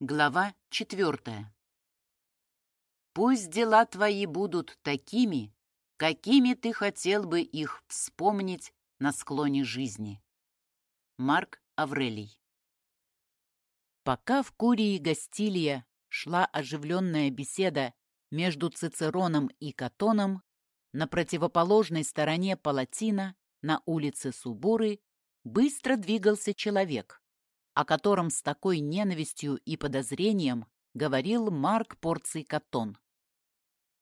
Глава четвертая. Пусть дела твои будут такими, какими ты хотел бы их вспомнить на склоне жизни. Марк Аврелий. Пока в Курии Гастилия шла оживленная беседа между Цицероном и Катоном, на противоположной стороне Палатина, на улице Субуры, быстро двигался человек, о котором с такой ненавистью и подозрением говорил Марк Порций Катон.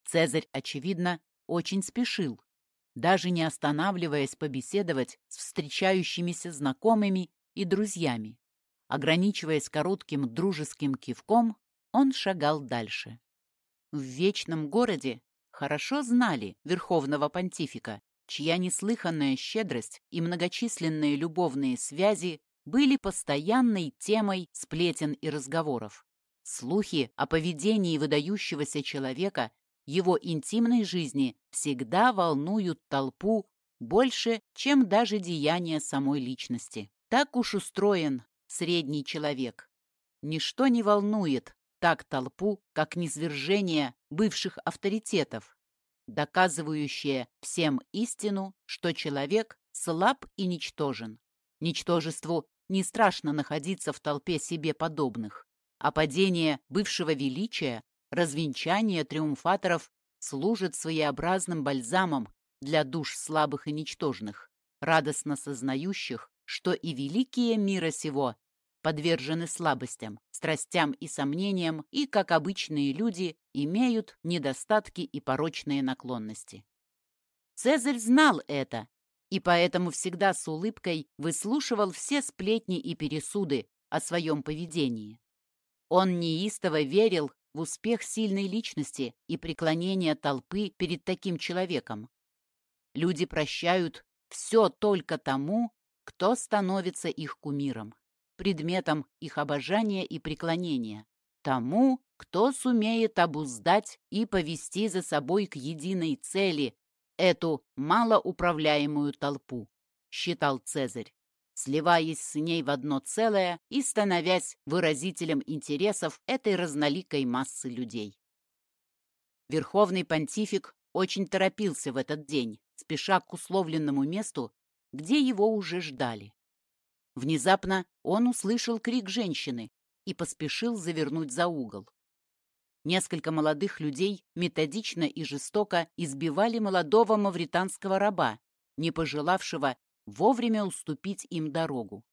Цезарь, очевидно, очень спешил, даже не останавливаясь побеседовать с встречающимися знакомыми и друзьями. Ограничиваясь коротким дружеским кивком, он шагал дальше. В Вечном городе хорошо знали Верховного Понтифика, чья неслыханная щедрость и многочисленные любовные связи были постоянной темой сплетен и разговоров. Слухи о поведении выдающегося человека, его интимной жизни всегда волнуют толпу больше, чем даже деяния самой личности. Так уж устроен средний человек. Ничто не волнует так толпу, как низвержение бывших авторитетов, доказывающее всем истину, что человек слаб и ничтожен. Ничтожеству не страшно находиться в толпе себе подобных, а падение бывшего величия, развенчание триумфаторов служит своеобразным бальзамом для душ слабых и ничтожных, радостно сознающих, что и великие мира сего подвержены слабостям, страстям и сомнениям и, как обычные люди, имеют недостатки и порочные наклонности. Цезарь знал это и поэтому всегда с улыбкой выслушивал все сплетни и пересуды о своем поведении. Он неистово верил в успех сильной личности и преклонение толпы перед таким человеком. Люди прощают все только тому, кто становится их кумиром, предметом их обожания и преклонения, тому, кто сумеет обуздать и повести за собой к единой цели, эту малоуправляемую толпу, считал Цезарь, сливаясь с ней в одно целое и становясь выразителем интересов этой разноликой массы людей. Верховный понтифик очень торопился в этот день, спеша к условленному месту, где его уже ждали. Внезапно он услышал крик женщины и поспешил завернуть за угол. Несколько молодых людей методично и жестоко избивали молодого мавританского раба, не пожелавшего вовремя уступить им дорогу.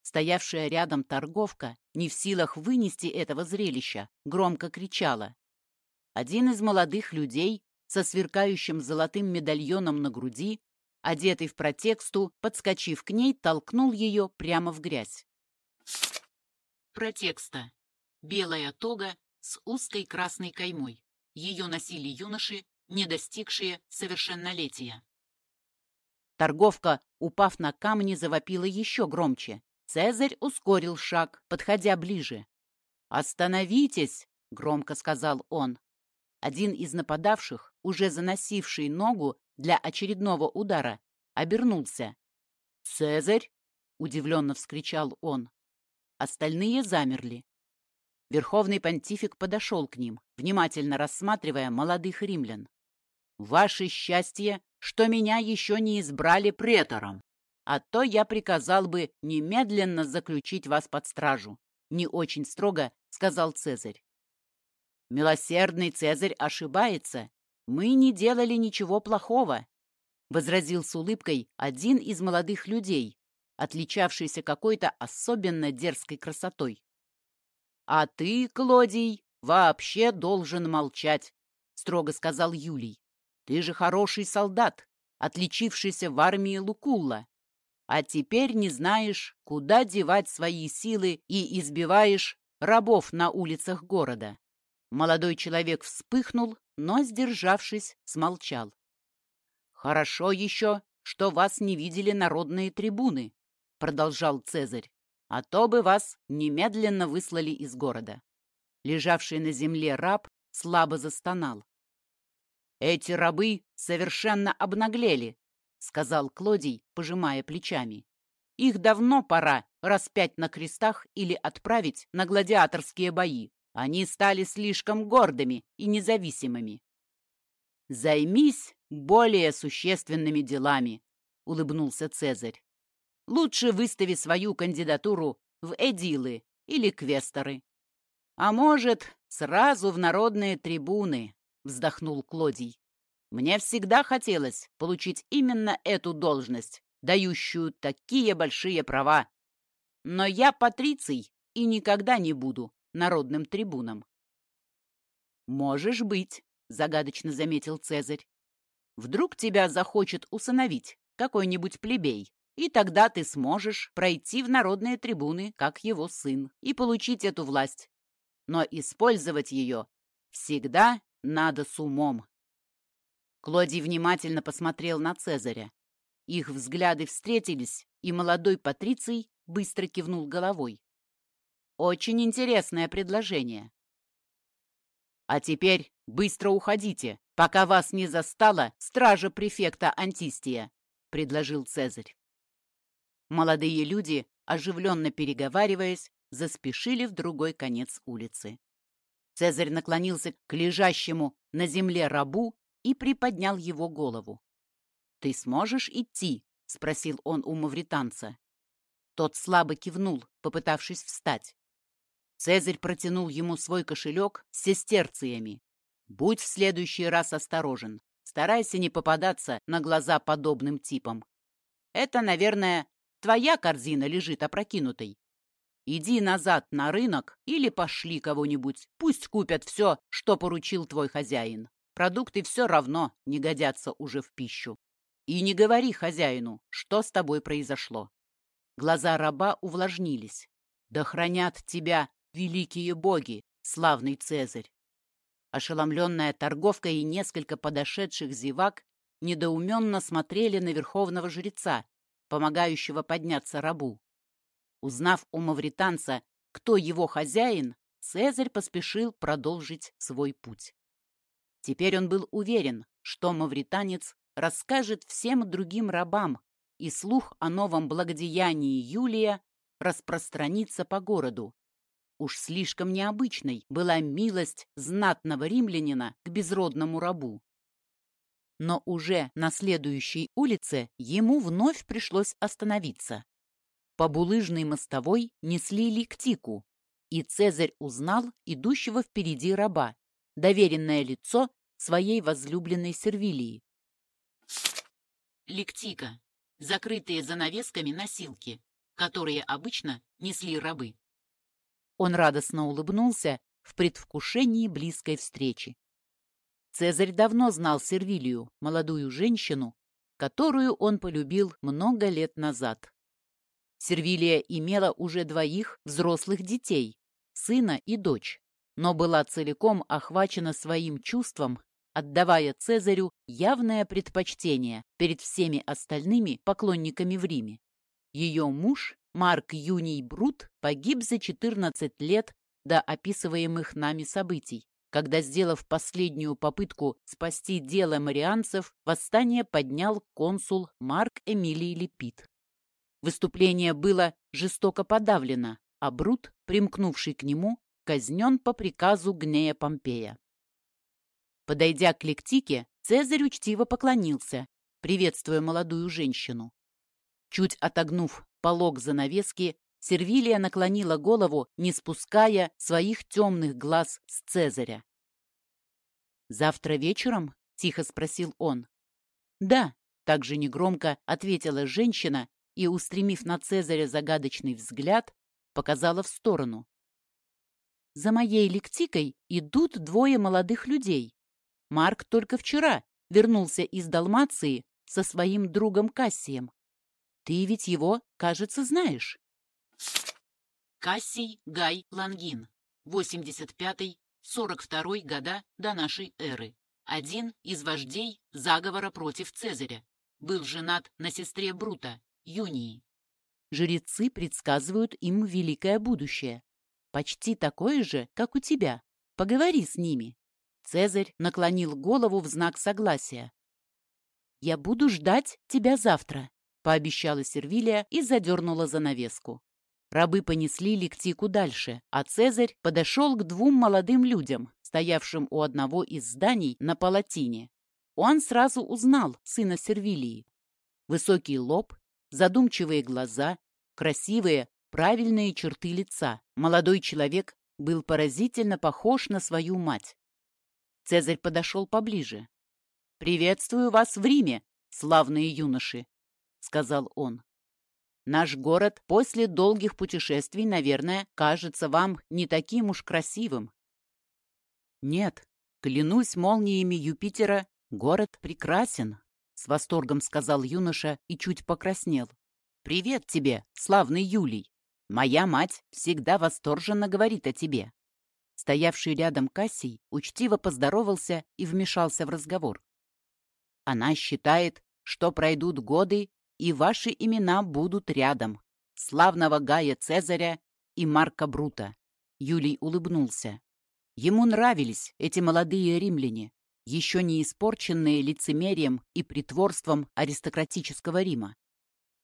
Стоявшая рядом торговка, не в силах вынести этого зрелища, громко кричала. Один из молодых людей со сверкающим золотым медальоном на груди, одетый в протексту, подскочив к ней, толкнул ее прямо в грязь. Протекста. Белая тога с узкой красной каймой. Ее носили юноши, не достигшие совершеннолетия. Торговка, упав на камни, завопила еще громче. Цезарь ускорил шаг, подходя ближе. «Остановитесь!» — громко сказал он. Один из нападавших, уже заносивший ногу для очередного удара, обернулся. «Цезарь!» — удивленно вскричал он. Остальные замерли. Верховный понтифик подошел к ним, внимательно рассматривая молодых римлян. «Ваше счастье, что меня еще не избрали претором, а то я приказал бы немедленно заключить вас под стражу», не очень строго сказал Цезарь. «Милосердный Цезарь ошибается. Мы не делали ничего плохого», возразил с улыбкой один из молодых людей, отличавшийся какой-то особенно дерзкой красотой. «А ты, Клодий, вообще должен молчать», — строго сказал Юлий. «Ты же хороший солдат, отличившийся в армии Лукулла. А теперь не знаешь, куда девать свои силы и избиваешь рабов на улицах города». Молодой человек вспыхнул, но, сдержавшись, смолчал. «Хорошо еще, что вас не видели народные трибуны», — продолжал Цезарь а то бы вас немедленно выслали из города. Лежавший на земле раб слабо застонал. «Эти рабы совершенно обнаглели», — сказал Клодий, пожимая плечами. Их давно пора распять на крестах или отправить на гладиаторские бои. Они стали слишком гордыми и независимыми. «Займись более существенными делами», — улыбнулся Цезарь. «Лучше выстави свою кандидатуру в эдилы или квесторы. А может, сразу в народные трибуны», — вздохнул Клодий. «Мне всегда хотелось получить именно эту должность, дающую такие большие права. Но я патриций и никогда не буду народным трибуном». «Можешь быть», — загадочно заметил Цезарь. «Вдруг тебя захочет усыновить какой-нибудь плебей, и тогда ты сможешь пройти в народные трибуны, как его сын, и получить эту власть. Но использовать ее всегда надо с умом». Клодий внимательно посмотрел на Цезаря. Их взгляды встретились, и молодой Патриций быстро кивнул головой. Очень интересное предложение. А теперь быстро уходите, пока вас не застала стража префекта Антистия, предложил Цезарь. Молодые люди, оживленно переговариваясь, заспешили в другой конец улицы. Цезарь наклонился к лежащему на земле рабу и приподнял его голову. «Ты сможешь идти?» — спросил он у мавританца. Тот слабо кивнул, попытавшись встать. Цезарь протянул ему свой кошелек с сестерциями. «Будь в следующий раз осторожен. Старайся не попадаться на глаза подобным типам. Это, наверное, твоя корзина лежит опрокинутой. Иди назад на рынок или пошли кого-нибудь. Пусть купят все, что поручил твой хозяин. Продукты все равно не годятся уже в пищу. И не говори хозяину, что с тобой произошло. Глаза раба увлажнились. Да хранят тебя великие боги, славный Цезарь. Ошеломленная торговка и несколько подошедших зевак недоуменно смотрели на верховного жреца, помогающего подняться рабу. Узнав у мавританца, кто его хозяин, Цезарь поспешил продолжить свой путь. Теперь он был уверен, что мавританец расскажет всем другим рабам, и слух о новом благодеянии Юлия распространится по городу, Уж слишком необычной была милость знатного римлянина к безродному рабу. Но уже на следующей улице ему вновь пришлось остановиться. По булыжной мостовой несли ликтику, и Цезарь узнал идущего впереди раба, доверенное лицо своей возлюбленной Сервилии. Ликтика – закрытые занавесками носилки, которые обычно несли рабы. Он радостно улыбнулся в предвкушении близкой встречи. Цезарь давно знал Сервилию, молодую женщину, которую он полюбил много лет назад. Сервилия имела уже двоих взрослых детей, сына и дочь, но была целиком охвачена своим чувством, отдавая Цезарю явное предпочтение перед всеми остальными поклонниками в Риме. Ее муж Марк Юний Брут погиб за 14 лет до описываемых нами событий, когда, сделав последнюю попытку спасти дело марианцев, восстание поднял консул Марк Эмилий Лепит. Выступление было жестоко подавлено, а Брут, примкнувший к нему, казнен по приказу Гнея Помпея. Подойдя к Лектике, Цезарь учтиво поклонился, приветствуя молодую женщину. Чуть отогнув полог занавески, Сервилия наклонила голову, не спуская своих темных глаз с Цезаря. «Завтра вечером?» — тихо спросил он. «Да», — также негромко ответила женщина и, устремив на Цезаря загадочный взгляд, показала в сторону. «За моей лектикой идут двое молодых людей. Марк только вчера вернулся из Далмации со своим другом Кассием. Ты ведь его, кажется, знаешь. Кассий Гай Лангин, 85-42 года до нашей эры. Один из вождей заговора против Цезаря. Был женат на сестре Брута, Юнии. Жрецы предсказывают им великое будущее. Почти такое же, как у тебя. Поговори с ними. Цезарь наклонил голову в знак согласия. «Я буду ждать тебя завтра. — пообещала Сервилия и задернула занавеску. Рабы понесли Лектику дальше, а Цезарь подошел к двум молодым людям, стоявшим у одного из зданий на палатине. Он сразу узнал сына Сервилии. Высокий лоб, задумчивые глаза, красивые, правильные черты лица. Молодой человек был поразительно похож на свою мать. Цезарь подошел поближе. «Приветствую вас в Риме, славные юноши», — сказал он. «Наш город после долгих путешествий, наверное, кажется вам не таким уж красивым». «Нет, клянусь молниями Юпитера, город прекрасен», — с восторгом сказал юноша и чуть покраснел. «Привет тебе, славный Юлий! Моя мать всегда восторженно говорит о тебе». Стоявший рядом Кассий учтиво поздоровался и вмешался в разговор. «Она считает, что пройдут годы, и ваши имена будут рядом. Славного Гая Цезаря и Марка Брута». Юлий улыбнулся. Ему нравились эти молодые римляне, еще не испорченные лицемерием и притворством аристократического Рима.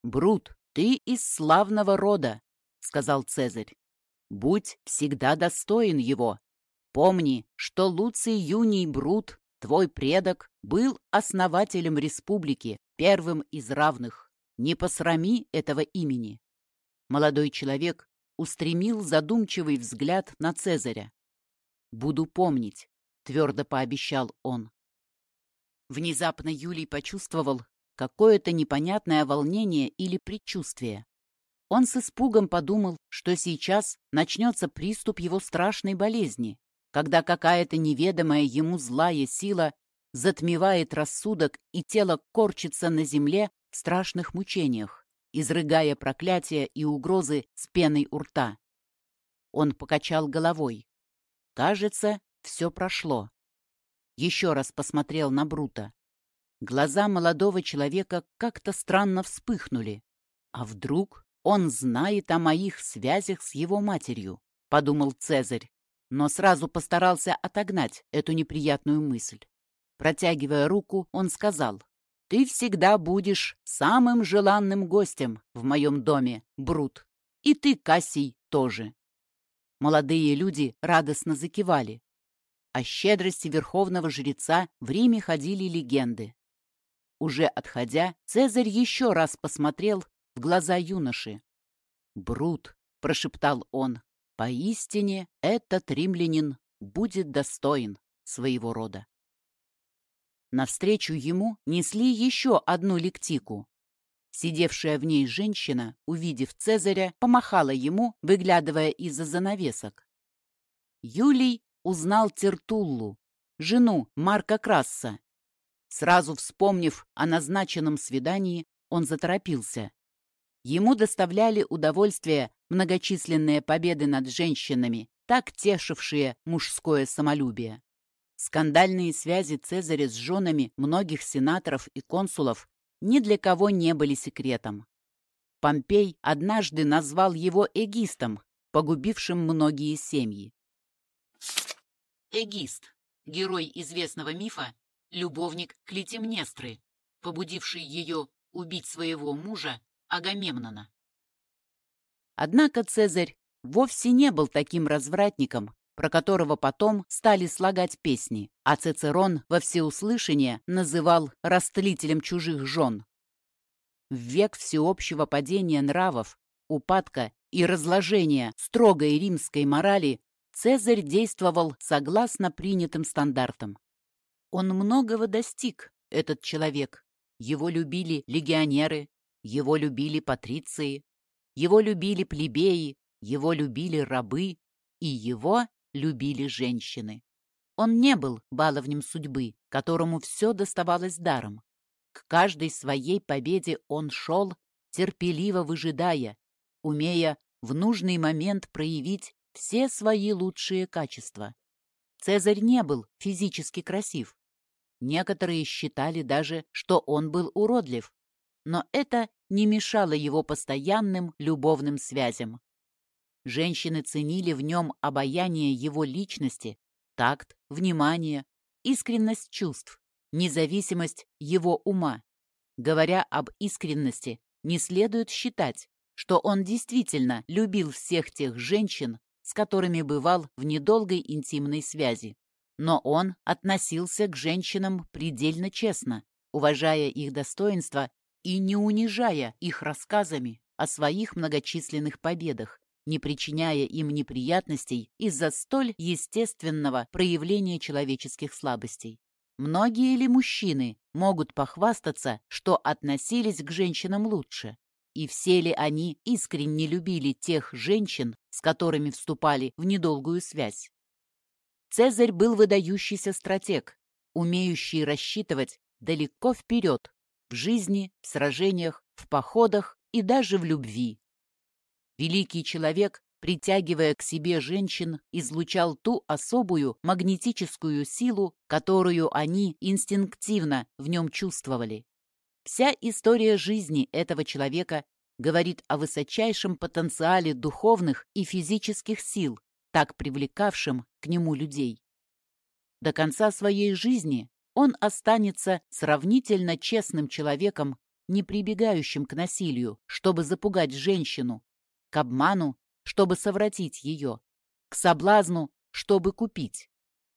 «Брут, ты из славного рода», — сказал Цезарь. «Будь всегда достоин его. Помни, что Луций Юний Брут, твой предок, был основателем республики, первым из равных. Не посрами этого имени». Молодой человек устремил задумчивый взгляд на Цезаря. «Буду помнить», — твердо пообещал он. Внезапно Юлий почувствовал, какое-то непонятное волнение или предчувствие. Он с испугом подумал, что сейчас начнется приступ его страшной болезни, когда какая-то неведомая ему злая сила затмевает рассудок и тело корчится на земле страшных мучениях, изрыгая проклятия и угрозы с пеной у рта. Он покачал головой. Кажется, все прошло. Еще раз посмотрел на Брута. Глаза молодого человека как-то странно вспыхнули. А вдруг он знает о моих связях с его матерью, подумал Цезарь, но сразу постарался отогнать эту неприятную мысль. Протягивая руку, он сказал, «Ты всегда будешь самым желанным гостем в моем доме, Брут. И ты, Кассий, тоже». Молодые люди радостно закивали. О щедрости верховного жреца в Риме ходили легенды. Уже отходя, Цезарь еще раз посмотрел в глаза юноши. «Брут», — прошептал он, — «поистине этот римлянин будет достоин своего рода». Навстречу ему несли еще одну лектику. Сидевшая в ней женщина, увидев Цезаря, помахала ему, выглядывая из-за занавесок. Юлий узнал Тертуллу, жену Марка Красса, Сразу вспомнив о назначенном свидании, он заторопился. Ему доставляли удовольствие многочисленные победы над женщинами, так тешившие мужское самолюбие. Скандальные связи Цезаря с женами многих сенаторов и консулов ни для кого не были секретом. Помпей однажды назвал его эгистом, погубившим многие семьи. Эгист – герой известного мифа любовник Клетимнестры, побудивший ее убить своего мужа Агамемнона. Однако Цезарь вовсе не был таким развратником, про которого потом стали слагать песни, а Цицерон во всеуслышание называл растлителем чужих жен. В век всеобщего падения нравов, упадка и разложения строгой римской морали Цезарь действовал согласно принятым стандартам. Он многого достиг, этот человек. Его любили легионеры, его любили патриции, его любили плебеи, его любили рабы, и его любили женщины. Он не был баловнем судьбы, которому все доставалось даром. К каждой своей победе он шел, терпеливо выжидая, умея в нужный момент проявить все свои лучшие качества. Цезарь не был физически красив. Некоторые считали даже, что он был уродлив. Но это не мешало его постоянным любовным связям. Женщины ценили в нем обаяние его личности, такт, внимание, искренность чувств, независимость его ума. Говоря об искренности, не следует считать, что он действительно любил всех тех женщин, с которыми бывал в недолгой интимной связи. Но он относился к женщинам предельно честно, уважая их достоинства и не унижая их рассказами о своих многочисленных победах, не причиняя им неприятностей из-за столь естественного проявления человеческих слабостей. Многие ли мужчины могут похвастаться, что относились к женщинам лучше? И все ли они искренне любили тех женщин, с которыми вступали в недолгую связь? Цезарь был выдающийся стратег, умеющий рассчитывать далеко вперед в жизни, в сражениях, в походах и даже в любви. Великий человек, притягивая к себе женщин, излучал ту особую магнетическую силу, которую они инстинктивно в нем чувствовали. Вся история жизни этого человека говорит о высочайшем потенциале духовных и физических сил, так привлекавшим к нему людей. До конца своей жизни он останется сравнительно честным человеком, не прибегающим к насилию, чтобы запугать женщину, к обману, чтобы совратить ее, к соблазну, чтобы купить.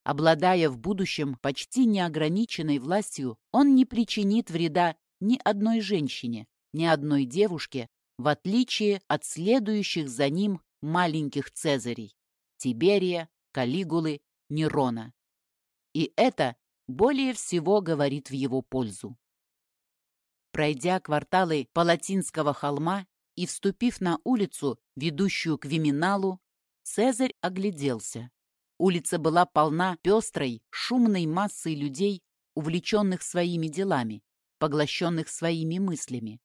Обладая в будущем почти неограниченной властью, он не причинит вреда ни одной женщине, ни одной девушке, в отличие от следующих за ним маленьких Цезарей – Тиберия, Калигулы, Нерона. И это более всего говорит в его пользу. Пройдя кварталы Палатинского холма и вступив на улицу, ведущую к Виминалу, Цезарь огляделся. Улица была полна пестрой, шумной массой людей, увлеченных своими делами, поглощенных своими мыслями.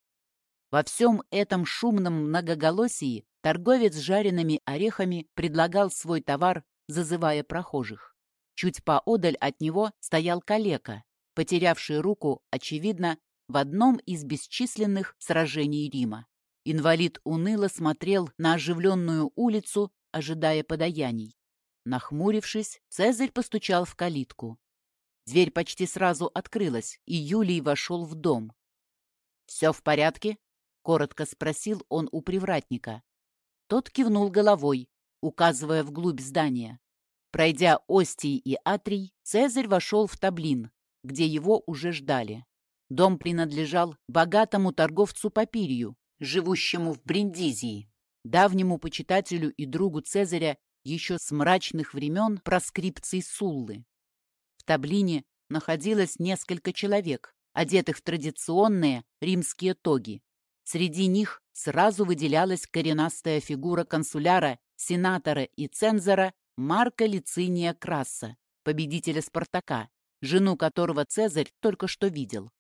Во всем этом шумном многоголосии торговец с жареными орехами предлагал свой товар, зазывая прохожих. Чуть поодаль от него стоял калека, потерявший руку, очевидно, в одном из бесчисленных сражений Рима. Инвалид уныло смотрел на оживленную улицу, ожидая подаяний. Нахмурившись, Цезарь постучал в калитку. Дверь почти сразу открылась, и Юлий вошел в дом. «Все в порядке?» — коротко спросил он у привратника. Тот кивнул головой, указывая вглубь здания. Пройдя Остий и Атрий, Цезарь вошел в Таблин, где его уже ждали. Дом принадлежал богатому торговцу Папирию, живущему в Бриндизии, давнему почитателю и другу Цезаря еще с мрачных времен проскрипций Суллы. В Таблине находилось несколько человек, одетых в традиционные римские тоги. Среди них сразу выделялась коренастая фигура консуляра, сенатора и цензора Марка Лициния Краса, победителя Спартака, жену которого Цезарь только что видел.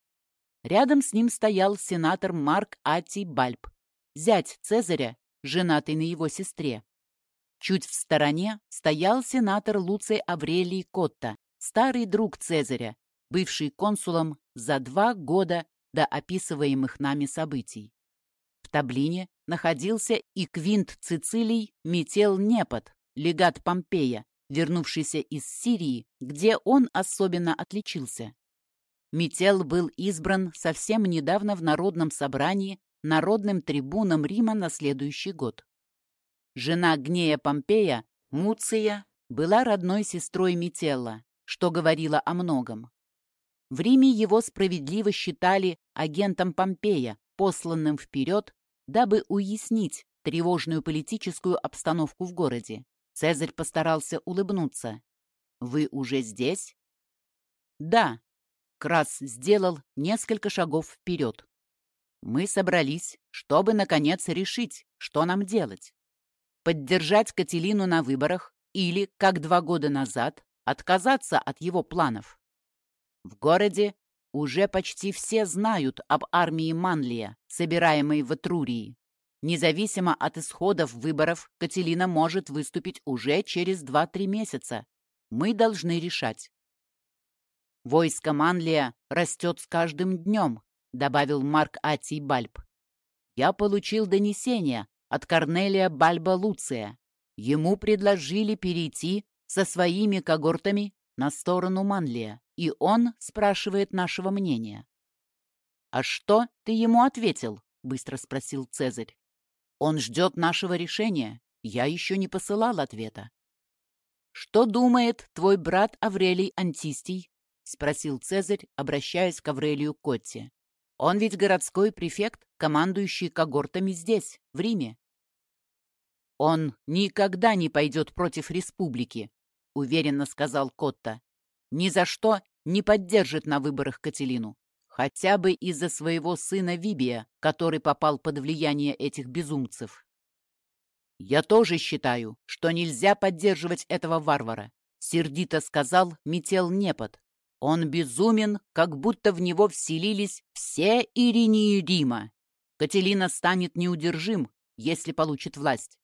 Рядом с ним стоял сенатор Марк Ати Бальб, зять Цезаря, женатый на его сестре. Чуть в стороне стоял сенатор Луций Аврелий Котта, старый друг Цезаря, бывший консулом за два года до описываемых нами событий. В Таблине находился и Квинт Цицилий Метел Непот, легат Помпея, вернувшийся из Сирии, где он особенно отличился. Метел был избран совсем недавно в Народном собрании народным трибуном Рима на следующий год. Жена Гнея Помпея, Муция, была родной сестрой Метелла, что говорило о многом. В Риме его справедливо считали агентом Помпея, посланным вперед, дабы уяснить тревожную политическую обстановку в городе. Цезарь постарался улыбнуться. «Вы уже здесь?» «Да». Крас сделал несколько шагов вперед. «Мы собрались, чтобы, наконец, решить, что нам делать. Поддержать Кателину на выборах или, как два года назад, отказаться от его планов. В городе уже почти все знают об армии Манлия, собираемой в Этрурии. Независимо от исходов выборов, Кателина может выступить уже через 2-3 месяца. Мы должны решать. «Войско Манлия растет с каждым днем», — добавил Марк Атий Бальб. «Я получил донесение от Корнелия Бальба Луция. Ему предложили перейти со своими когортами на сторону Манлия, и он спрашивает нашего мнения. «А что ты ему ответил?» быстро спросил Цезарь. «Он ждет нашего решения. Я еще не посылал ответа». «Что думает твой брат Аврелий Антистий?» — спросил Цезарь, обращаясь к Аврелию Котте. «Он ведь городской префект, командующий когортами здесь, в Риме». «Он никогда не пойдет против республики», — уверенно сказал Котта. «Ни за что не поддержит на выборах Кателину. Хотя бы из-за своего сына Вибия, который попал под влияние этих безумцев. «Я тоже считаю, что нельзя поддерживать этого варвара», — сердито сказал Метел Непот. «Он безумен, как будто в него вселились все Иринии Рима. Кателина станет неудержим, если получит власть.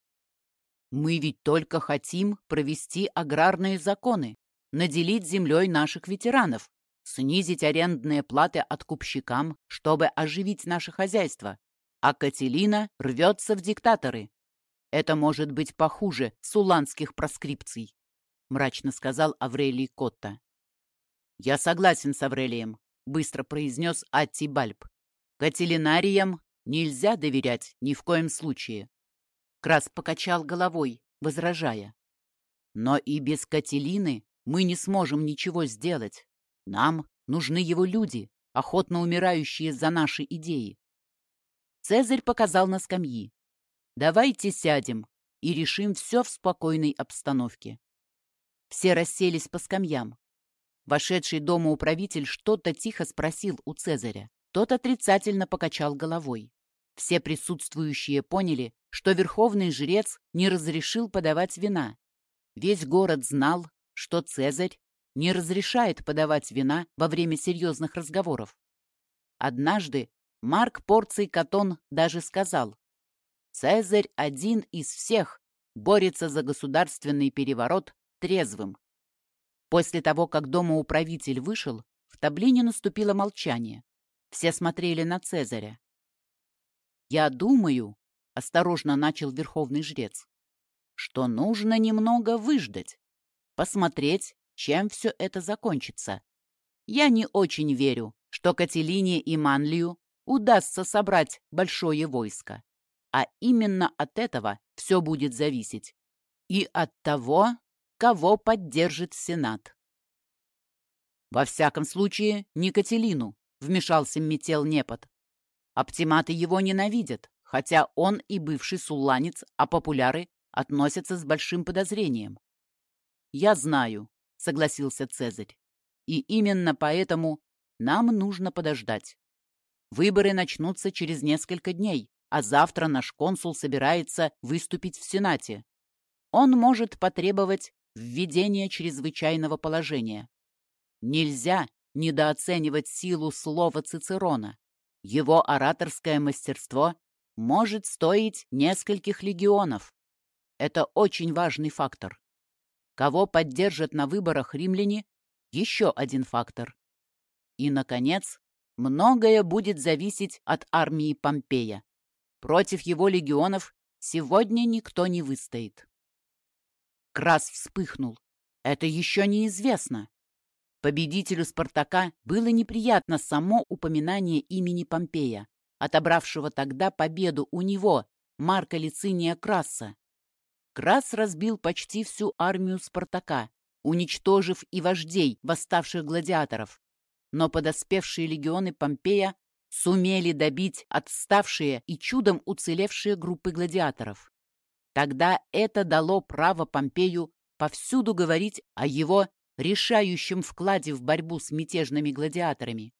Мы ведь только хотим провести аграрные законы, наделить землей наших ветеранов, снизить арендные платы откупщикам, чтобы оживить наше хозяйство. А Кателина рвется в диктаторы. Это может быть похуже суланских проскрипций, мрачно сказал Аврелий Котта. Я согласен с Аврелием, быстро произнес Атти Бальб. Кателинариям нельзя доверять ни в коем случае. Крас покачал головой, возражая. Но и без Кателины мы не сможем ничего сделать. Нам нужны его люди, охотно умирающие за наши идеи. Цезарь показал на скамьи. Давайте сядем и решим все в спокойной обстановке. Все расселись по скамьям. Вошедший дома управитель что-то тихо спросил у Цезаря. Тот отрицательно покачал головой. Все присутствующие поняли, что верховный жрец не разрешил подавать вина. Весь город знал, что Цезарь не разрешает подавать вина во время серьезных разговоров. Однажды Марк Порций Катон даже сказал, «Цезарь один из всех борется за государственный переворот трезвым». После того, как домоуправитель вышел, в таблине наступило молчание. Все смотрели на Цезаря. «Я думаю», — осторожно начал верховный жрец, «что нужно немного выждать, посмотреть, чем все это закончится. Я не очень верю, что Кателине и Манлию удастся собрать большое войско. А именно от этого все будет зависеть. И от того, кого поддержит Сенат. «Во всяком случае, не Кателину», — вмешался Метел Непот. «Оптиматы его ненавидят, хотя он и бывший сулланец, а популяры относятся с большим подозрением. Я знаю, согласился Цезарь. И именно поэтому нам нужно подождать. Выборы начнутся через несколько дней, а завтра наш консул собирается выступить в Сенате. Он может потребовать введения чрезвычайного положения. Нельзя недооценивать силу слова Цицерона. Его ораторское мастерство может стоить нескольких легионов. Это очень важный фактор. Кого поддержат на выборах римляне – еще один фактор. И, наконец, многое будет зависеть от армии Помпея. Против его легионов сегодня никто не выстоит. Крас вспыхнул. Это еще неизвестно. Победителю Спартака было неприятно само упоминание имени Помпея, отобравшего тогда победу у него, Марка Лициния Краса. Крас разбил почти всю армию Спартака, уничтожив и вождей восставших гладиаторов. Но подоспевшие легионы Помпея сумели добить отставшие и чудом уцелевшие группы гладиаторов. Тогда это дало право Помпею повсюду говорить о его решающем вкладе в борьбу с мятежными гладиаторами.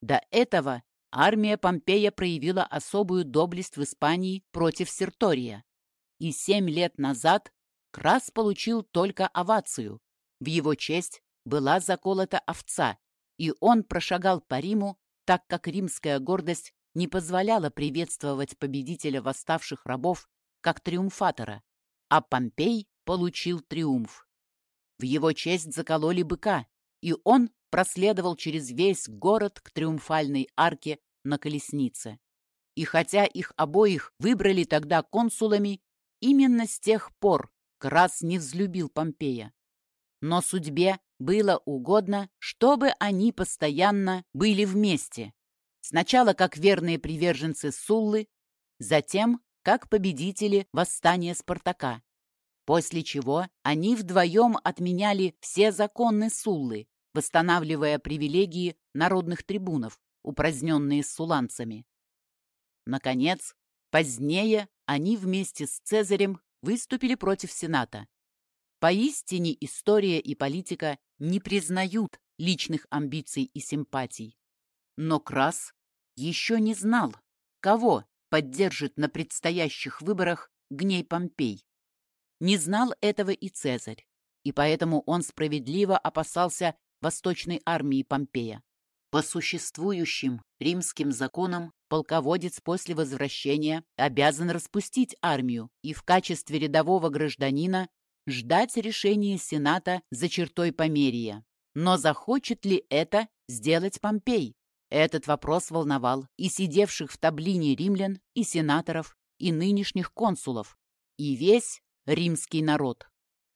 До этого армия Помпея проявила особую доблесть в Испании против Сертория и семь лет назад Крас получил только овацию. В его честь была заколота овца, и он прошагал по Риму, так как римская гордость не позволяла приветствовать победителя восставших рабов как триумфатора, а Помпей получил триумф. В его честь закололи быка, и он проследовал через весь город к триумфальной арке на колеснице. И хотя их обоих выбрали тогда консулами, Именно с тех пор Крас не взлюбил Помпея. Но судьбе было угодно, чтобы они постоянно были вместе. Сначала как верные приверженцы Суллы, затем как победители восстания Спартака. После чего они вдвоем отменяли все законы Суллы, восстанавливая привилегии народных трибунов, упраздненные суланцами. Наконец, позднее они вместе с Цезарем выступили против Сената. Поистине история и политика не признают личных амбиций и симпатий. Но Крас еще не знал, кого поддержит на предстоящих выборах Гней Помпей. Не знал этого и Цезарь, и поэтому он справедливо опасался Восточной армии Помпея. По существующим римским законам полководец после возвращения обязан распустить армию и в качестве рядового гражданина ждать решения Сената за чертой Померия. Но захочет ли это сделать Помпей? Этот вопрос волновал и сидевших в таблине римлян, и сенаторов, и нынешних консулов, и весь римский народ.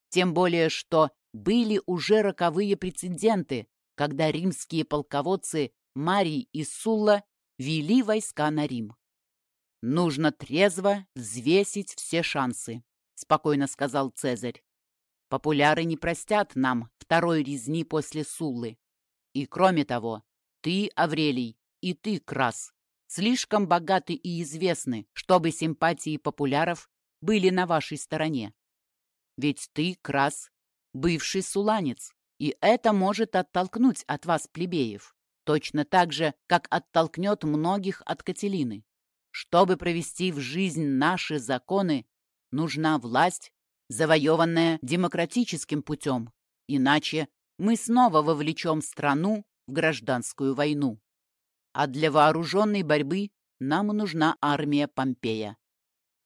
Тем более, что были уже роковые прецеденты, когда римские полководцы Марий и Сулла вели войска на Рим. «Нужно трезво взвесить все шансы», — спокойно сказал Цезарь. «Популяры не простят нам второй резни после Суллы. И кроме того, ты, Аврелий, и ты, Крас, слишком богаты и известны, чтобы симпатии популяров были на вашей стороне. Ведь ты, Крас, бывший суланец, и это может оттолкнуть от вас плебеев, точно так же, как оттолкнет многих от Кателины. Чтобы провести в жизнь наши законы, нужна власть, завоеванная демократическим путем, иначе мы снова вовлечем страну в гражданскую войну. А для вооруженной борьбы нам нужна армия Помпея.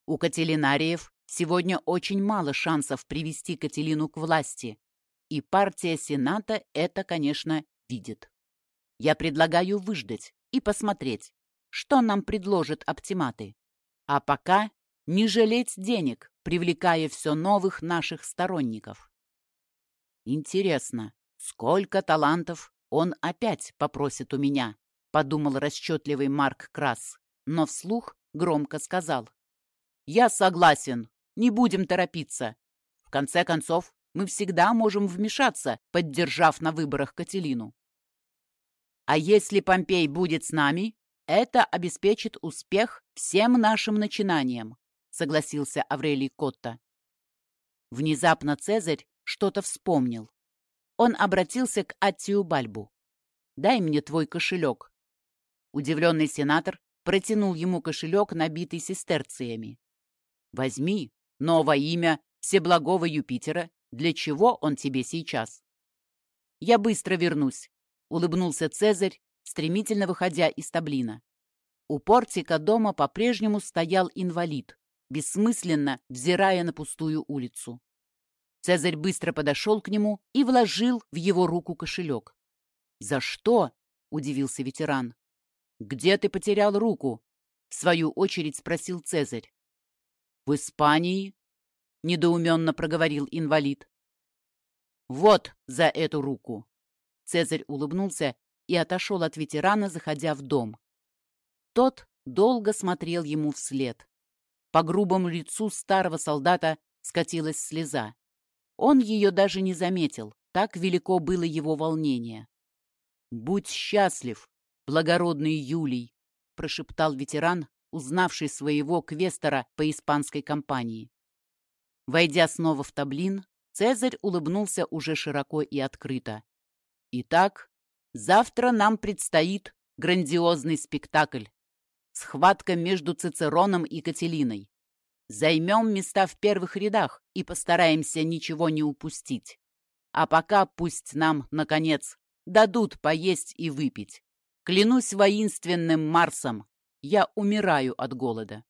У кателинариев сегодня очень мало шансов привести Кателину к власти, и партия Сената это, конечно, видит. Я предлагаю выждать и посмотреть, что нам предложат оптиматы. А пока не жалеть денег, привлекая все новых наших сторонников. Интересно, сколько талантов он опять попросит у меня, подумал расчетливый Марк Крас, но вслух громко сказал. Я согласен, не будем торопиться. В конце концов, мы всегда можем вмешаться, поддержав на выборах Кателину. А если Помпей будет с нами, это обеспечит успех всем нашим начинаниям, согласился Аврелий Котта. Внезапно Цезарь что-то вспомнил он обратился к Аттию Бальбу. «Дай мне твой кошелек». Удивленный сенатор протянул ему кошелек, набитый сестерциями. «Возьми, но во имя Всеблагого Юпитера, для чего он тебе сейчас?» «Я быстро вернусь», — улыбнулся Цезарь, стремительно выходя из таблина. У портика дома по-прежнему стоял инвалид, бессмысленно взирая на пустую улицу. Цезарь быстро подошел к нему и вложил в его руку кошелек. «За что?» — удивился ветеран. «Где ты потерял руку?» — в свою очередь спросил Цезарь. «В Испании?» — недоуменно проговорил инвалид. «Вот за эту руку!» Цезарь улыбнулся и отошел от ветерана, заходя в дом. Тот долго смотрел ему вслед. По грубому лицу старого солдата скатилась слеза. Он ее даже не заметил, так велико было его волнение. «Будь счастлив, благородный Юлий», — прошептал ветеран, узнавший своего квестора по испанской компании. Войдя снова в таблин, Цезарь улыбнулся уже широко и открыто. «Итак, завтра нам предстоит грандиозный спектакль. Схватка между Цицероном и Кателиной. Займем места в первых рядах и постараемся ничего не упустить. А пока пусть нам, наконец, дадут поесть и выпить. Клянусь воинственным Марсом, я умираю от голода.